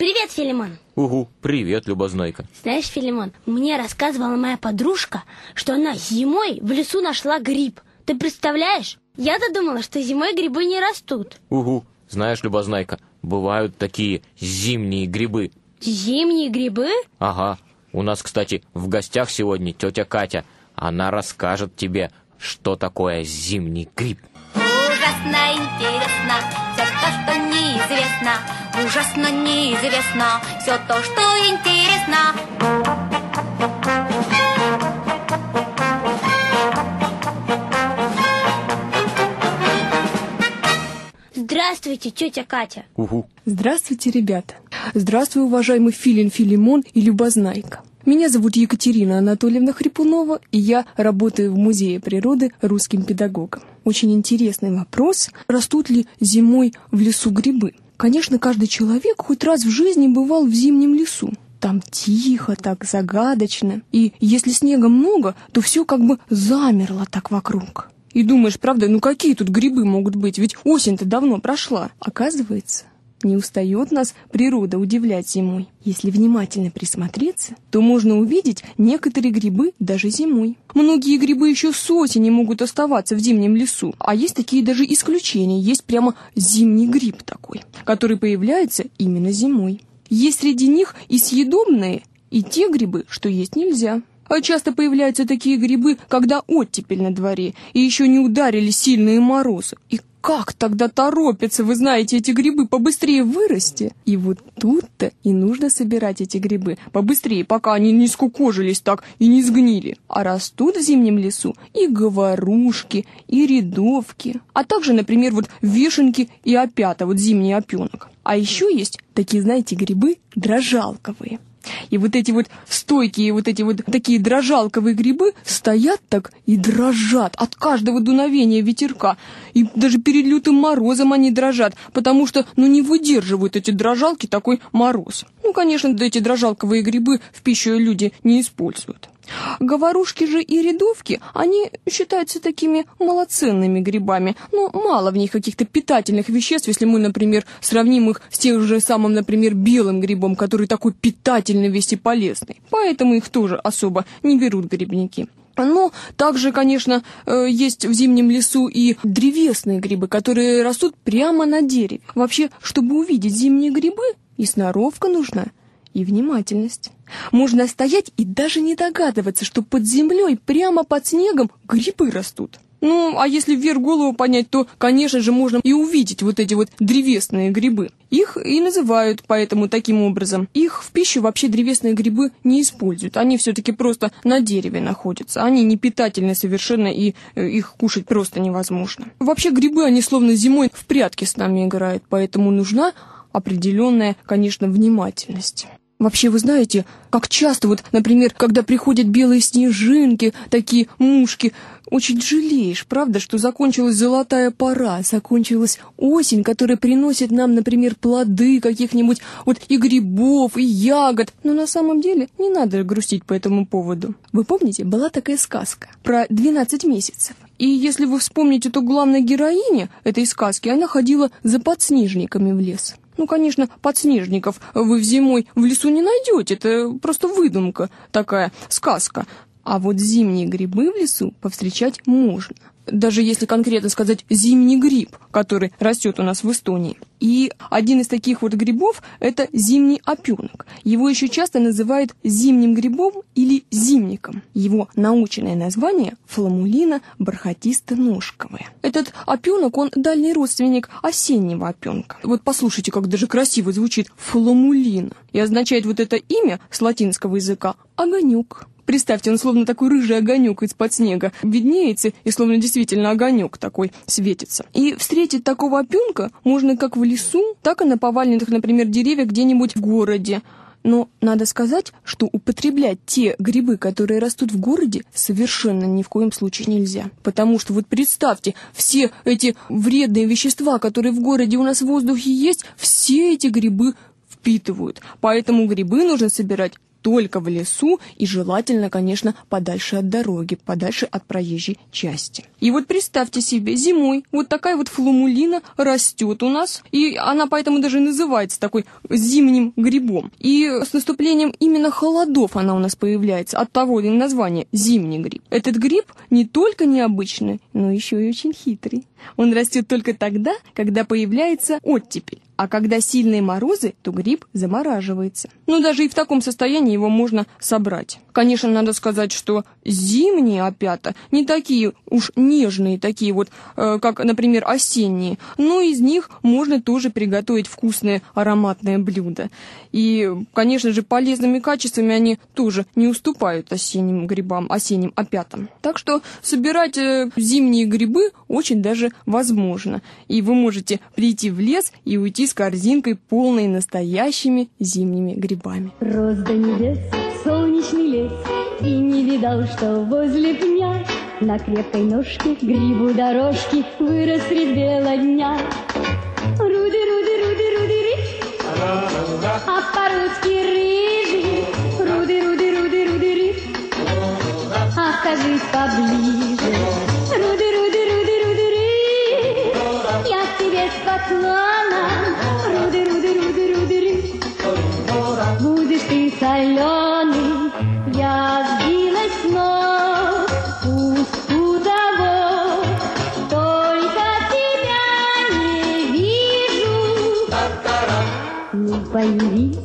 Привет, Филимон. Угу, привет, Любознайка. Знаешь, Филимон, мне рассказывала моя подружка, что она зимой в лесу нашла гриб. Ты представляешь? Я-то думала, что зимой грибы не растут. Угу, знаешь, Любознайка, бывают такие зимние грибы. Зимние грибы? Ага, у нас, кстати, в гостях сегодня тетя Катя. Она расскажет тебе, что такое зимний гриб. Ужасно интересно все то, что неизвестно. Ужасно неизвестно все то, что интересно. Здравствуйте, тетя Катя. Угу. Здравствуйте, ребята. Здравствуй, уважаемый Филин Филимон и Любознайка. Меня зовут Екатерина Анатольевна Хрипунова, и я работаю в Музее природы русским педагогом. Очень интересный вопрос, растут ли зимой в лесу грибы. Конечно, каждый человек хоть раз в жизни бывал в зимнем лесу. Там тихо, так загадочно. И если снега много, то все как бы замерло так вокруг. И думаешь, правда, ну какие тут грибы могут быть? Ведь осень-то давно прошла. Оказывается, не устает нас природа удивлять зимой. Если внимательно присмотреться, то можно увидеть некоторые грибы даже зимой. Многие грибы еще с осени могут оставаться в зимнем лесу, а есть такие даже исключения. Есть прямо зимний гриб такой, который появляется именно зимой. Есть среди них и съедобные, и те грибы, что есть нельзя. А часто появляются такие грибы, когда оттепель на дворе, и еще не ударили сильные морозы. И как тогда торопятся, вы знаете, эти грибы побыстрее вырасти? И вот тут-то и нужно собирать эти грибы побыстрее, пока они не скукожились так и не сгнили. А растут в зимнем лесу и говорушки, и рядовки, а также, например, вот вешенки и опята, вот зимний опенок. А еще есть такие, знаете, грибы дрожалковые. И вот эти вот стойкие, вот эти вот такие дрожалковые грибы стоят так и дрожат от каждого дуновения ветерка. И даже перед лютым морозом они дрожат, потому что, ну, не выдерживают эти дрожалки такой мороз. Ну, конечно, эти дрожалковые грибы в пищу люди не используют. Говорушки же и рядовки, они считаются такими малоценными грибами, но мало в них каких-то питательных веществ, если мы, например, сравним их с тем же самым, например, белым грибом, который такой питательный весь и полезный. Поэтому их тоже особо не берут грибники. Но также, конечно, э, есть в зимнем лесу и древесные грибы, которые растут прямо на дереве. Вообще, чтобы увидеть зимние грибы, и сноровка нужна, и внимательность. Можно стоять и даже не догадываться, что под землей, прямо под снегом, грибы растут. Ну, а если вверх голову понять, то, конечно же, можно и увидеть вот эти вот древесные грибы. Их и называют поэтому таким образом. Их в пищу вообще древесные грибы не используют. Они все-таки просто на дереве находятся. Они не питательны совершенно, и э, их кушать просто невозможно. Вообще грибы, они словно зимой в прятки с нами играют, поэтому нужна определенная, конечно, внимательность. Вообще, вы знаете, как часто вот, например, когда приходят белые снежинки, такие мушки, очень жалеешь, правда, что закончилась золотая пора, закончилась осень, которая приносит нам, например, плоды каких-нибудь вот и грибов, и ягод. Но на самом деле не надо грустить по этому поводу. Вы помните, была такая сказка про 12 месяцев. И если вы вспомните, то главная героиня этой сказки, она ходила за подснежниками в лес. Ну, конечно, подснежников вы в зимой в лесу не найдете, это просто выдумка такая, сказка. А вот зимние грибы в лесу повстречать можно даже если конкретно сказать зимний гриб, который растет у нас в Эстонии. И один из таких вот грибов – это зимний опенок. Его еще часто называют зимним грибом или зимником. Его научное название – фламулина бархатисто-ножковая. Этот опенок, он дальний родственник осеннего опенка. Вот послушайте, как даже красиво звучит фламулина. И означает вот это имя с латинского языка – огонек. Представьте, он словно такой рыжий огонек из-под снега виднеется, и словно действительно огонек такой светится. И встретить такого опенка можно как в лесу, так и на поваленных, например, деревьях где-нибудь в городе. Но надо сказать, что употреблять те грибы, которые растут в городе, совершенно ни в коем случае нельзя. Потому что вот представьте, все эти вредные вещества, которые в городе у нас в воздухе есть, все эти грибы впитывают. Поэтому грибы нужно собирать только в лесу и желательно, конечно, подальше от дороги, подальше от проезжей части. И вот представьте себе, зимой вот такая вот флумулина растет у нас, и она поэтому даже называется такой зимним грибом. И с наступлением именно холодов она у нас появляется, от того и название зимний гриб. Этот гриб не только необычный, но еще и очень хитрый. Он растет только тогда, когда появляется оттепель. А когда сильные морозы, то гриб замораживается. Но даже и в таком состоянии его можно собрать. Конечно, надо сказать, что зимние опята не такие уж нежные, такие вот, э, как, например, осенние. Но из них можно тоже приготовить вкусное ароматное блюдо. И, конечно же, полезными качествами они тоже не уступают осенним грибам, осенним опятам. Так что собирать э, зимние грибы очень даже возможно. И вы можете прийти в лес и уйти с корзинкой, полной настоящими зимними грибами. До небес, солнечный лес, И не видал, что возле пня На крепкой ножке грибу дорожки Вырос средь бела дня. Руди, руди, руди, руди, рич, а по-русски рыжий. Руди, руди, руди, руди, рич, а кажись поближе. Я к тебе с поклоном. Руди, руди, руди, руди, рич, Будешь ты соленый, я сбилась с ног. Пусть у того, только тебя не вижу. Ну, появись,